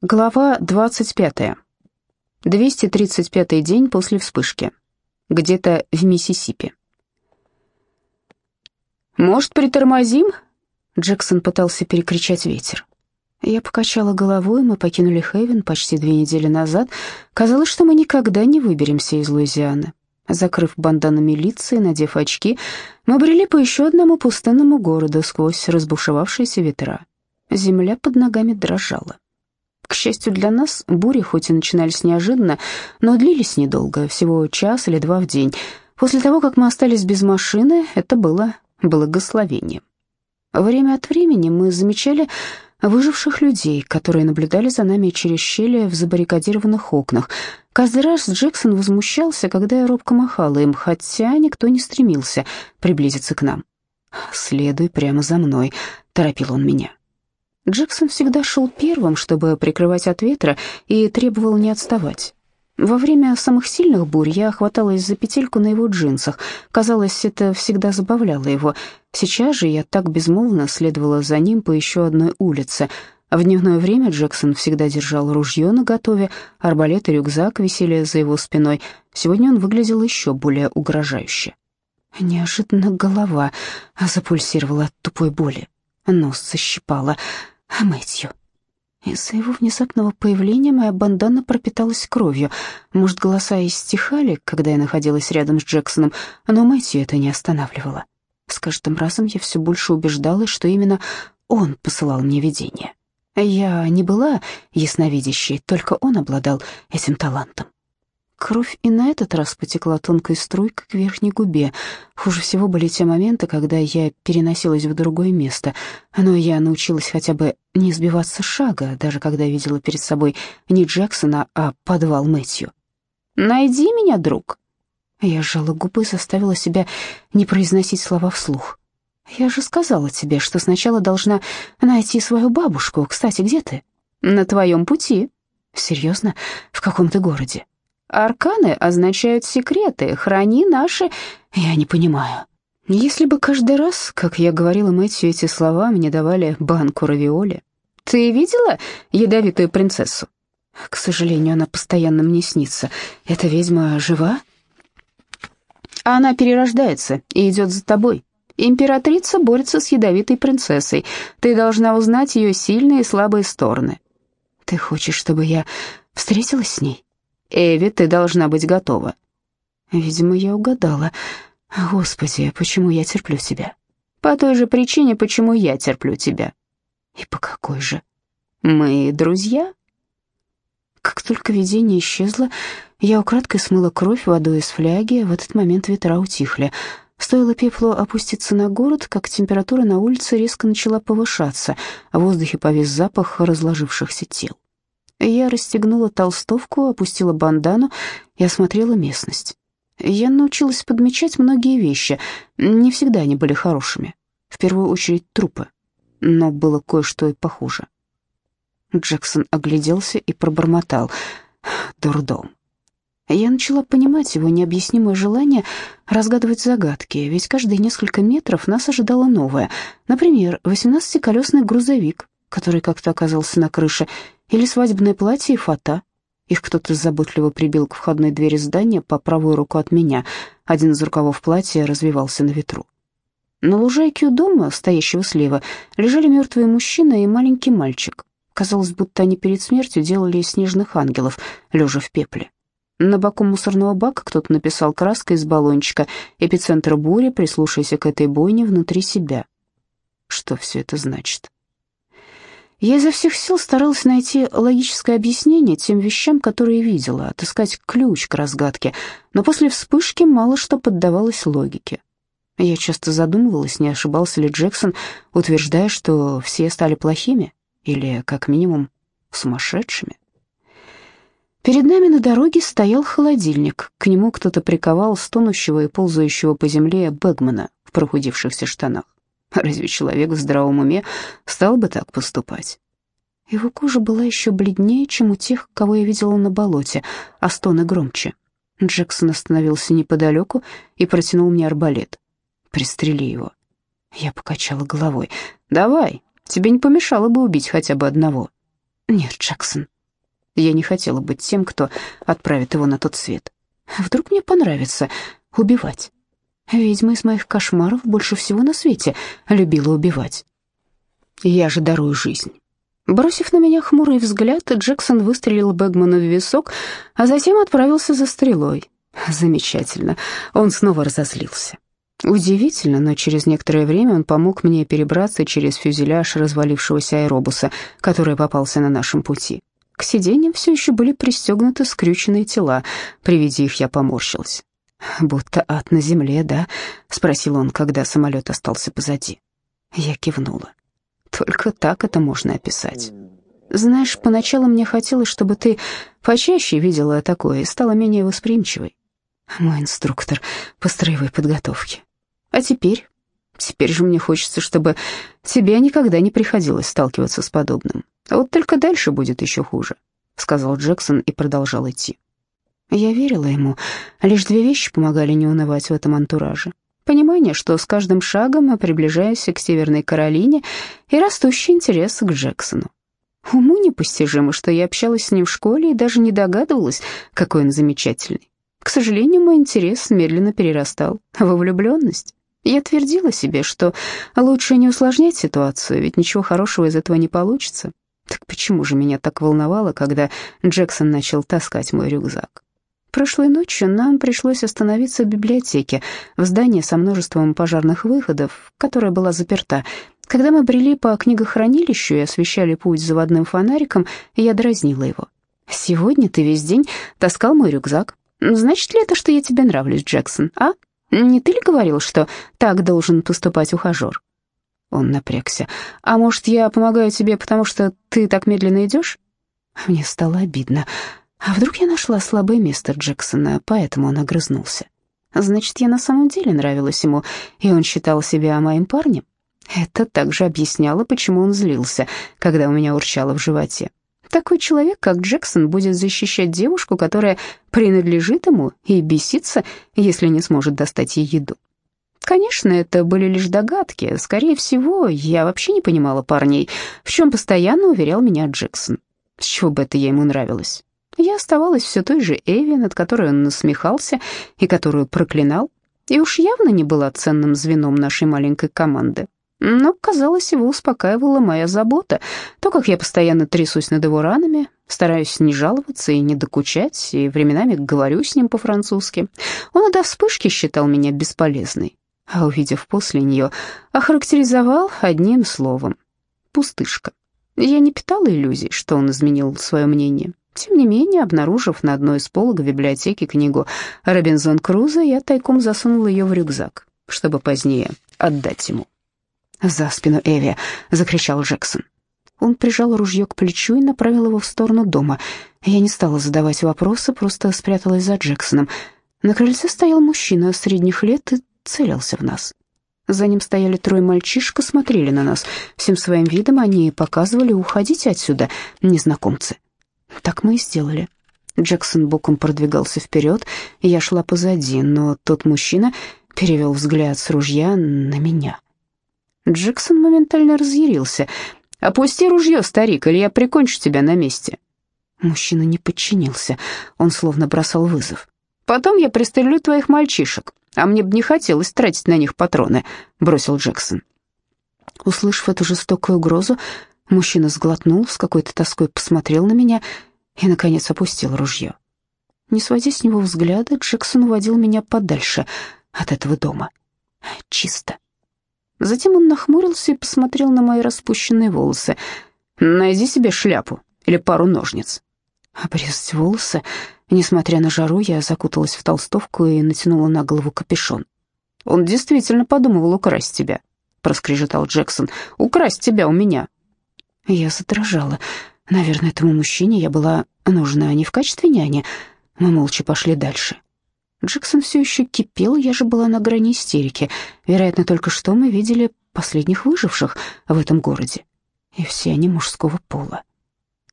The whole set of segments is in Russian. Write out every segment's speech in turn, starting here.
Глава 25. 235 день после вспышки. Где-то в Миссисипи. «Может, притормозим?» Джексон пытался перекричать ветер. Я покачала головой, мы покинули Хейвен почти две недели назад. Казалось, что мы никогда не выберемся из Луизианы. Закрыв банданами лица и надев очки, мы брели по еще одному пустынному городу сквозь разбушевавшиеся ветра. Земля под ногами дрожала. К счастью для нас, бури хоть и начинались неожиданно, но длились недолго, всего час или два в день. После того, как мы остались без машины, это было благословением. Время от времени мы замечали выживших людей, которые наблюдали за нами через щели в забаррикадированных окнах. Каждый раз Джексон возмущался, когда я робко махала им, хотя никто не стремился приблизиться к нам. «Следуй прямо за мной», — торопил он меня. Джексон всегда шел первым, чтобы прикрывать от ветра, и требовал не отставать. Во время самых сильных бурь я хваталась за петельку на его джинсах. Казалось, это всегда забавляло его. Сейчас же я так безмолвно следовала за ним по еще одной улице. В дневное время Джексон всегда держал ружье наготове, арбалет и рюкзак висели за его спиной. Сегодня он выглядел еще более угрожающе. Неожиданно голова запульсировала от тупой боли. Нос защипала. Мэтью. Из-за его внезапного появления моя бандана пропиталась кровью. Может, голоса и стихали, когда я находилась рядом с Джексоном, но Мэтью это не останавливало. С каждым разом я все больше убеждалась, что именно он посылал мне видение. Я не была ясновидящей, только он обладал этим талантом. Кровь и на этот раз потекла тонкой струйкой к верхней губе. Хуже всего были те моменты, когда я переносилась в другое место, но я научилась хотя бы не сбиваться с шага, даже когда видела перед собой не Джексона, а подвал Мэтью. «Найди меня, друг!» Я сжала губы и заставила себя не произносить слова вслух. «Я же сказала тебе, что сначала должна найти свою бабушку. Кстати, где ты?» «На твоем пути». «Серьезно? В каком ты городе?» Арканы означают секреты, храни наши... Я не понимаю. Если бы каждый раз, как я говорила Мэтью эти слова, мне давали банку равиоли. Ты видела ядовитую принцессу? К сожалению, она постоянно мне снится. Эта ведьма жива? Она перерождается и идет за тобой. Императрица борется с ядовитой принцессой. Ты должна узнать ее сильные и слабые стороны. Ты хочешь, чтобы я встретилась с ней? Эви, ты должна быть готова». Видимо, я угадала. Господи, почему я терплю тебя? По той же причине, почему я терплю тебя. И по какой же? Мы друзья? Как только видение исчезло, я украдкой смыла кровь водой из фляги, в этот момент ветра утихли. Стоило пеплу опуститься на город, как температура на улице резко начала повышаться, а в воздухе повис запах разложившихся тел. Я расстегнула толстовку, опустила бандану и осмотрела местность. Я научилась подмечать многие вещи, не всегда они были хорошими. В первую очередь трупы, но было кое-что и похуже. Джексон огляделся и пробормотал «Дурдом». Я начала понимать его необъяснимое желание разгадывать загадки, ведь каждые несколько метров нас ожидало новое. Например, восемнадцатиколесный грузовик, который как-то оказался на крыше, или свадебное платье и фата. Их кто-то заботливо прибил к входной двери здания по правую руку от меня. Один из рукавов платья развивался на ветру. На лужайке у дома, стоящего слева, лежали мертвые мужчина и маленький мальчик. Казалось, будто они перед смертью делали из снежных ангелов, лежа в пепле. На боку мусорного бака кто-то написал краской из баллончика «Эпицентр бури, прислушайся к этой бойне внутри себя». Что все это значит? Я изо всех сил старалась найти логическое объяснение тем вещам, которые видела, отыскать ключ к разгадке, но после вспышки мало что поддавалось логике. Я часто задумывалась, не ошибался ли Джексон, утверждая, что все стали плохими или, как минимум, сумасшедшими. Перед нами на дороге стоял холодильник. К нему кто-то приковал стонущего и ползающего по земле Бэгмана в прохудившихся штанах. Разве человек в здравом уме стал бы так поступать? Его кожа была еще бледнее, чем у тех, кого я видела на болоте, а стоны громче. Джексон остановился неподалеку и протянул мне арбалет. «Пристрели его». Я покачала головой. «Давай, тебе не помешало бы убить хотя бы одного». Нет, Джексон, я не хотела быть тем, кто отправит его на тот свет. Вдруг мне понравится убивать. Ведьма из моих кошмаров больше всего на свете любила убивать. Я же дарую жизнь. Бросив на меня хмурый взгляд, Джексон выстрелил Бэгману в висок, а затем отправился за стрелой. Замечательно. Он снова разозлился. Удивительно, но через некоторое время он помог мне перебраться через фюзеляж развалившегося аэробуса, который попался на нашем пути. К сиденьям все еще были пристегнуты скрюченные тела. При виде их я поморщился. «Будто ад на земле, да?» — спросил он, когда самолет остался позади. Я кивнула. «Только так это можно описать. Знаешь, поначалу мне хотелось, чтобы ты почаще видела такое и стала менее восприимчивой. Мой инструктор по строевой подготовке. А теперь? Теперь же мне хочется, чтобы тебе никогда не приходилось сталкиваться с подобным. А вот только дальше будет еще хуже», — сказал Джексон и продолжал идти. Я верила ему. Лишь две вещи помогали не унывать в этом антураже. Понимание, что с каждым шагом мы приближаемся к Северной Каролине, и растущий интерес к Джексону. Уму непостижимо, что я общалась с ним в школе и даже не догадывалась, какой он замечательный. К сожалению, мой интерес медленно перерастал во влюбленность. Я твердила себе, что лучше не усложнять ситуацию, ведь ничего хорошего из этого не получится. Так почему же меня так волновало, когда Джексон начал таскать мой рюкзак? Прошлой ночью нам пришлось остановиться в библиотеке, в здании со множеством пожарных выходов, которая была заперта. Когда мы брели по книгохранилищу и освещали путь заводным фонариком, я дразнила его. «Сегодня ты весь день таскал мой рюкзак. Значит ли это, что я тебе нравлюсь, Джексон, а? Не ты ли говорил, что так должен поступать ухажер?» Он напрягся. «А может, я помогаю тебе, потому что ты так медленно идешь?» Мне стало обидно. А вдруг я нашла слабое место Джексона, поэтому он огрызнулся. Значит, я на самом деле нравилась ему, и он считал себя моим парнем? Это также объясняло, почему он злился, когда у меня урчало в животе. Такой человек, как Джексон, будет защищать девушку, которая принадлежит ему, и беситься, если не сможет достать ей еду. Конечно, это были лишь догадки. Скорее всего, я вообще не понимала парней, в чем постоянно уверял меня Джексон. С чего бы это я ему нравилась? Я оставалась все той же Эви, над которой он насмехался и которую проклинал, и уж явно не была ценным звеном нашей маленькой команды. Но, казалось, его успокаивала моя забота, то, как я постоянно трясусь над его ранами, стараюсь не жаловаться и не докучать, и временами говорю с ним по-французски. Он и до вспышки считал меня бесполезной, а увидев после нее, охарактеризовал одним словом — пустышка. Я не питала иллюзий, что он изменил свое мнение. Тем не менее, обнаружив на одной из полок в библиотеке книгу «Робинзон Крузо», я тайком засунул ее в рюкзак, чтобы позднее отдать ему. «За спину Эви!» — закричал Джексон. Он прижал ружье к плечу и направил его в сторону дома. Я не стала задавать вопросы, просто спряталась за Джексоном. На крыльце стоял мужчина средних лет и целился в нас. За ним стояли трое мальчишек и смотрели на нас. Всем своим видом они показывали уходить отсюда, незнакомцы. Так мы и сделали. Джексон боком продвигался вперед, я шла позади, но тот мужчина перевел взгляд с ружья на меня. Джексон моментально разъярился. «Опусти ружье, старик, или я прикончу тебя на месте». Мужчина не подчинился, он словно бросал вызов. «Потом я пристрелю твоих мальчишек, а мне бы не хотелось тратить на них патроны», — бросил Джексон. Услышав эту жестокую угрозу, мужчина сглотнул, с какой-то тоской посмотрел на меня — и, наконец, опустил ружье. Не сводя с него взгляда, Джексон уводил меня подальше от этого дома. Чисто. Затем он нахмурился и посмотрел на мои распущенные волосы. «Найди себе шляпу или пару ножниц». Обрезать волосы. Несмотря на жару, я закуталась в толстовку и натянула на голову капюшон. «Он действительно подумывал украсть тебя», — проскрежетал Джексон. «Украсть тебя у меня». Я задрожала. Наверное, этому мужчине я была нужна не в качестве няни. Мы молча пошли дальше. Джексон все еще кипел, я же была на грани истерики. Вероятно, только что мы видели последних выживших в этом городе. И все они мужского пола.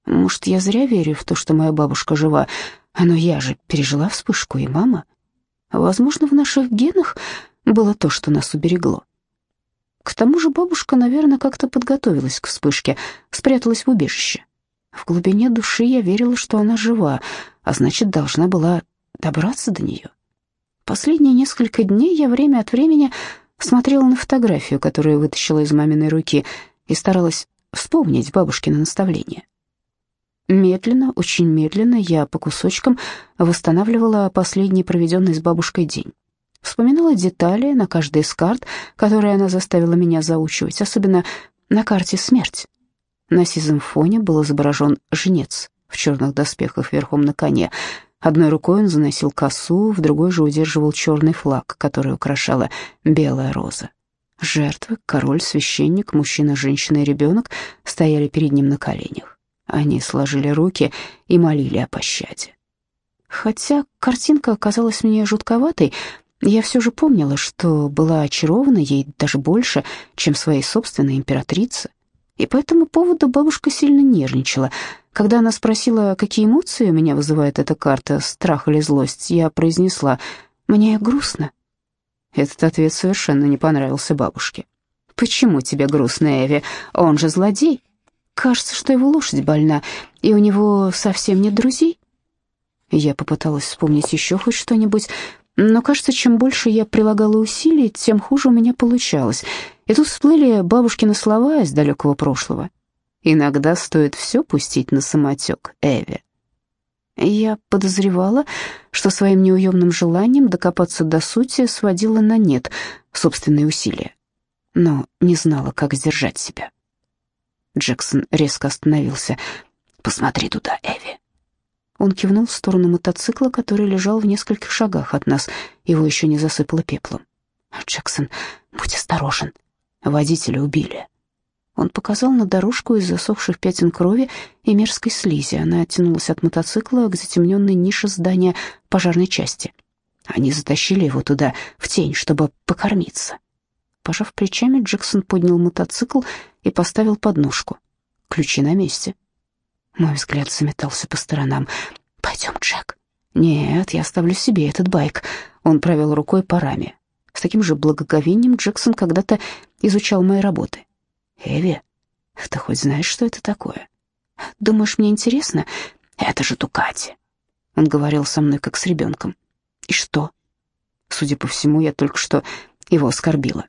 Может, я зря верю в то, что моя бабушка жива, но я же пережила вспышку, и мама. Возможно, в наших генах было то, что нас уберегло. К тому же бабушка, наверное, как-то подготовилась к вспышке, спряталась в убежище. В глубине души я верила, что она жива, а значит, должна была добраться до нее. Последние несколько дней я время от времени смотрела на фотографию, которую вытащила из маминой руки, и старалась вспомнить бабушкино наставление. Медленно, очень медленно я по кусочкам восстанавливала последний проведенный с бабушкой день. Вспоминала детали на каждой из карт, которые она заставила меня заучивать, особенно на карте «Смерть». На сизом фоне был изображен жнец в черных доспехах верхом на коне. Одной рукой он заносил косу, в другой же удерживал черный флаг, который украшала белая роза. Жертвы, король, священник, мужчина, женщина и ребенок стояли перед ним на коленях. Они сложили руки и молили о пощаде. Хотя картинка оказалась мне жутковатой, я все же помнила, что была очарована ей даже больше, чем своей собственной императрице. И по этому поводу бабушка сильно нервничала. Когда она спросила, какие эмоции у меня вызывает эта карта, страх или злость, я произнесла «Мне грустно». Этот ответ совершенно не понравился бабушке. «Почему тебе грустно, Эви? Он же злодей. Кажется, что его лошадь больна, и у него совсем нет друзей». Я попыталась вспомнить еще хоть что-нибудь, но, кажется, чем больше я прилагала усилий, тем хуже у меня получалось. И тут всплыли бабушкины слова из далекого прошлого. «Иногда стоит все пустить на самотек, Эви». Я подозревала, что своим неуемным желанием докопаться до сути сводила на нет собственные усилия, но не знала, как сдержать себя. Джексон резко остановился. «Посмотри туда, Эви». Он кивнул в сторону мотоцикла, который лежал в нескольких шагах от нас. Его еще не засыпало пеплом. «Джексон, будь осторожен. Водителя убили». Он показал на дорожку из засохших пятен крови и мерзкой слизи. Она оттянулась от мотоцикла к затемненной нише здания пожарной части. Они затащили его туда, в тень, чтобы покормиться. Пожав плечами, Джексон поднял мотоцикл и поставил подножку. Ключи на месте. Мой взгляд заметался по сторонам. «Пойдем, Джек». «Нет, я оставлю себе этот байк». Он провел рукой по раме. Таким же благоговением Джексон когда-то изучал мои работы. «Эви, ты хоть знаешь, что это такое?» «Думаешь, мне интересно? Это же Дукати». Он говорил со мной, как с ребенком. «И что?» Судя по всему, я только что его оскорбила.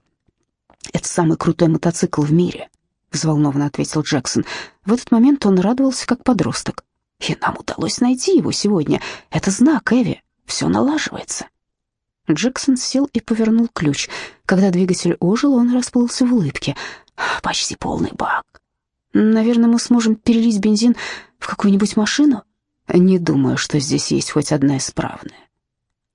«Это самый крутой мотоцикл в мире взволнованно ответил Джексон. В этот момент он радовался как подросток. И нам удалось найти его сегодня. Это знак, Эви. Все налаживается. Джексон сел и повернул ключ. Когда двигатель ожил, он расплылся в улыбке. Почти полный бак. Наверное, мы сможем перелить бензин в какую-нибудь машину? Не думаю, что здесь есть хоть одна исправная.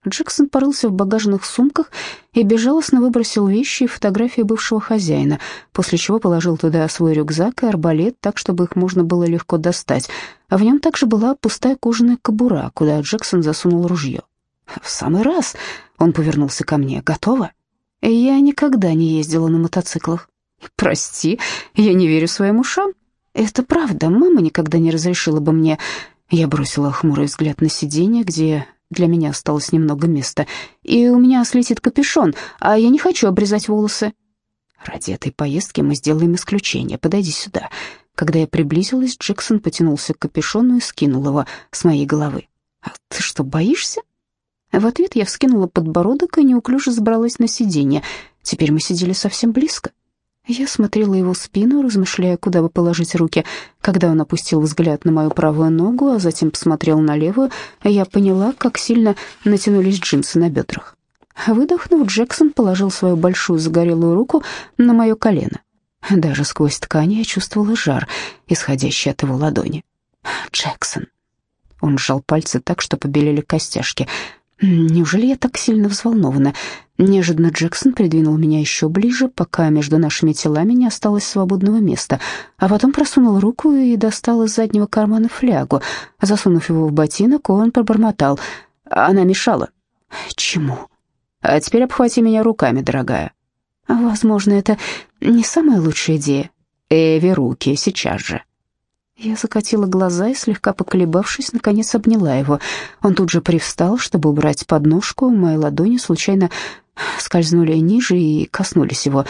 Джексон порылся в багажных сумках и безжалостно выбросил вещи и фотографии бывшего хозяина, после чего положил туда свой рюкзак и арбалет так, чтобы их можно было легко достать. А в нем также была пустая кожаная кобура, куда Джексон засунул ружье. «В самый раз!» — он повернулся ко мне. «Готово?» «Я никогда не ездила на мотоциклах». «Прости, я не верю своим ушам». «Это правда, мама никогда не разрешила бы мне...» Я бросила хмурый взгляд на сиденье, где для меня осталось немного места, и у меня слетит капюшон, а я не хочу обрезать волосы. Ради этой поездки мы сделаем исключение. Подойди сюда. Когда я приблизилась, Джексон потянулся к капюшону и скинул его с моей головы. «А ты что, боишься?» В ответ я вскинула подбородок и неуклюже забралась на сиденье. Теперь мы сидели совсем близко. Я смотрела его спину, размышляя, куда бы положить руки. Когда он опустил взгляд на мою правую ногу, а затем посмотрел на левую, я поняла, как сильно натянулись джинсы на бедрах. Выдохнув, Джексон положил свою большую загорелую руку на мое колено. Даже сквозь ткань я чувствовала жар, исходящий от его ладони. «Джексон». Он сжал пальцы так, что побелели костяшки. Неужели я так сильно взволнована? Неожиданно Джексон придвинул меня еще ближе, пока между нашими телами не осталось свободного места, а потом просунул руку и достал из заднего кармана флягу. Засунув его в ботинок, он пробормотал. Она мешала. «Чему?» «А теперь обхвати меня руками, дорогая». «Возможно, это не самая лучшая идея». «Эви, руки, сейчас же». Я закатила глаза и, слегка поколебавшись, наконец обняла его. Он тут же привстал, чтобы убрать подножку. Мои ладони случайно скользнули ниже и коснулись его.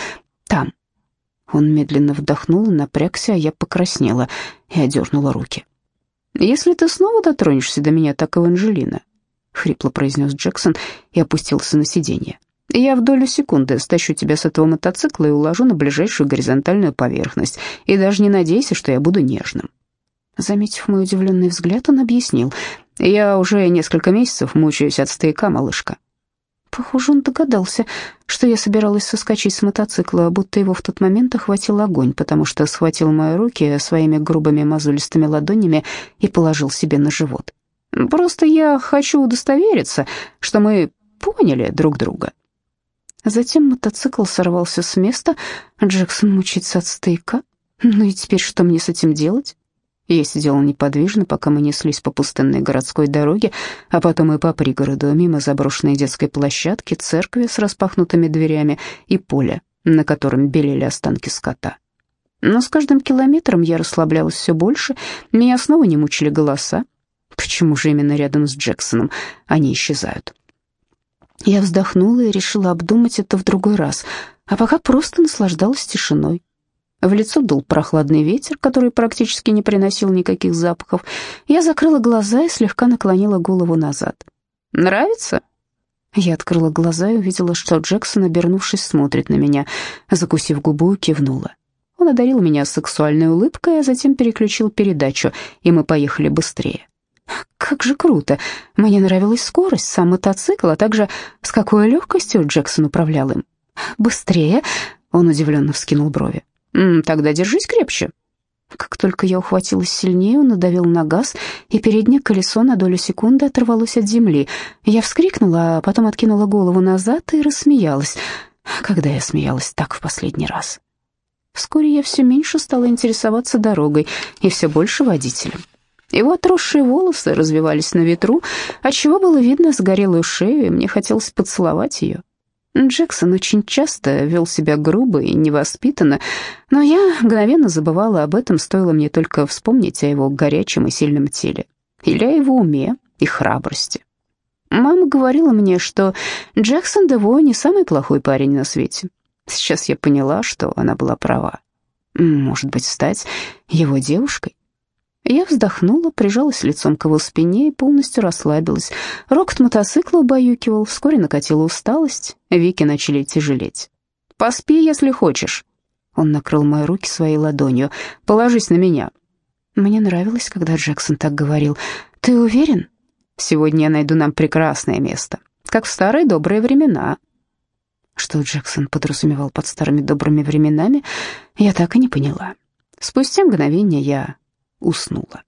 Там. Он медленно вдохнул, напрягся, а я покраснела и одернула руки. «Если ты снова дотронешься до меня, так Эванжелина», — хрипло произнес Джексон и опустился на сиденье. «Я в долю секунды стащу тебя с этого мотоцикла и уложу на ближайшую горизонтальную поверхность, и даже не надейся, что я буду нежным». Заметив мой удивленный взгляд, он объяснил. «Я уже несколько месяцев мучаюсь от стояка, малышка. Похоже, он догадался, что я собиралась соскочить с мотоцикла, будто его в тот момент охватил огонь, потому что схватил мои руки своими грубыми мозолистыми ладонями и положил себе на живот. «Просто я хочу удостовериться, что мы поняли друг друга». Затем мотоцикл сорвался с места, Джексон мучится от стейка. Ну и теперь что мне с этим делать? Я сидела неподвижно, пока мы неслись по пустынной городской дороге, а потом и по пригороду, мимо заброшенной детской площадки, церкви с распахнутыми дверями и поля, на котором белели останки скота. Но с каждым километром я расслаблялась все больше, меня снова не мучили голоса. Почему же именно рядом с Джексоном они исчезают? Я вздохнула и решила обдумать это в другой раз, а пока просто наслаждалась тишиной. В лицо дул прохладный ветер, который практически не приносил никаких запахов. Я закрыла глаза и слегка наклонила голову назад. «Нравится?» Я открыла глаза и увидела, что Джексон, обернувшись, смотрит на меня. Закусив губу, кивнула. Он одарил меня сексуальной улыбкой, а затем переключил передачу, и мы поехали быстрее. Как же круто! Мне нравилась скорость, сам мотоцикл, а также с какой легкостью Джексон управлял им. «Быстрее!» — он удивленно вскинул брови. «Тогда держись крепче». Как только я ухватилась сильнее, он надавил на газ, и переднее колесо на долю секунды оторвалось от земли. Я вскрикнула, а потом откинула голову назад и рассмеялась. Когда я смеялась так в последний раз? Вскоре я все меньше стала интересоваться дорогой и все больше водителем. Его отросшие волосы развивались на ветру, отчего было видно сгорелую шею, и мне хотелось поцеловать ее. Джексон очень часто вел себя грубо и невоспитанно, но я мгновенно забывала об этом, стоило мне только вспомнить о его горячем и сильном теле, или о его уме и храбрости. Мама говорила мне, что Джексон Дево не самый плохой парень на свете. Сейчас я поняла, что она была права. Может быть, стать его девушкой? Я вздохнула, прижалась лицом к его спине и полностью расслабилась. Рокот мотоцикла убаюкивал, вскоре накатила усталость, веки начали тяжелеть. «Поспи, если хочешь». Он накрыл мои руки своей ладонью. «Положись на меня». Мне нравилось, когда Джексон так говорил. «Ты уверен?» «Сегодня я найду нам прекрасное место, как в старые добрые времена». Что Джексон подразумевал под старыми добрыми временами, я так и не поняла. Спустя мгновение я уснула.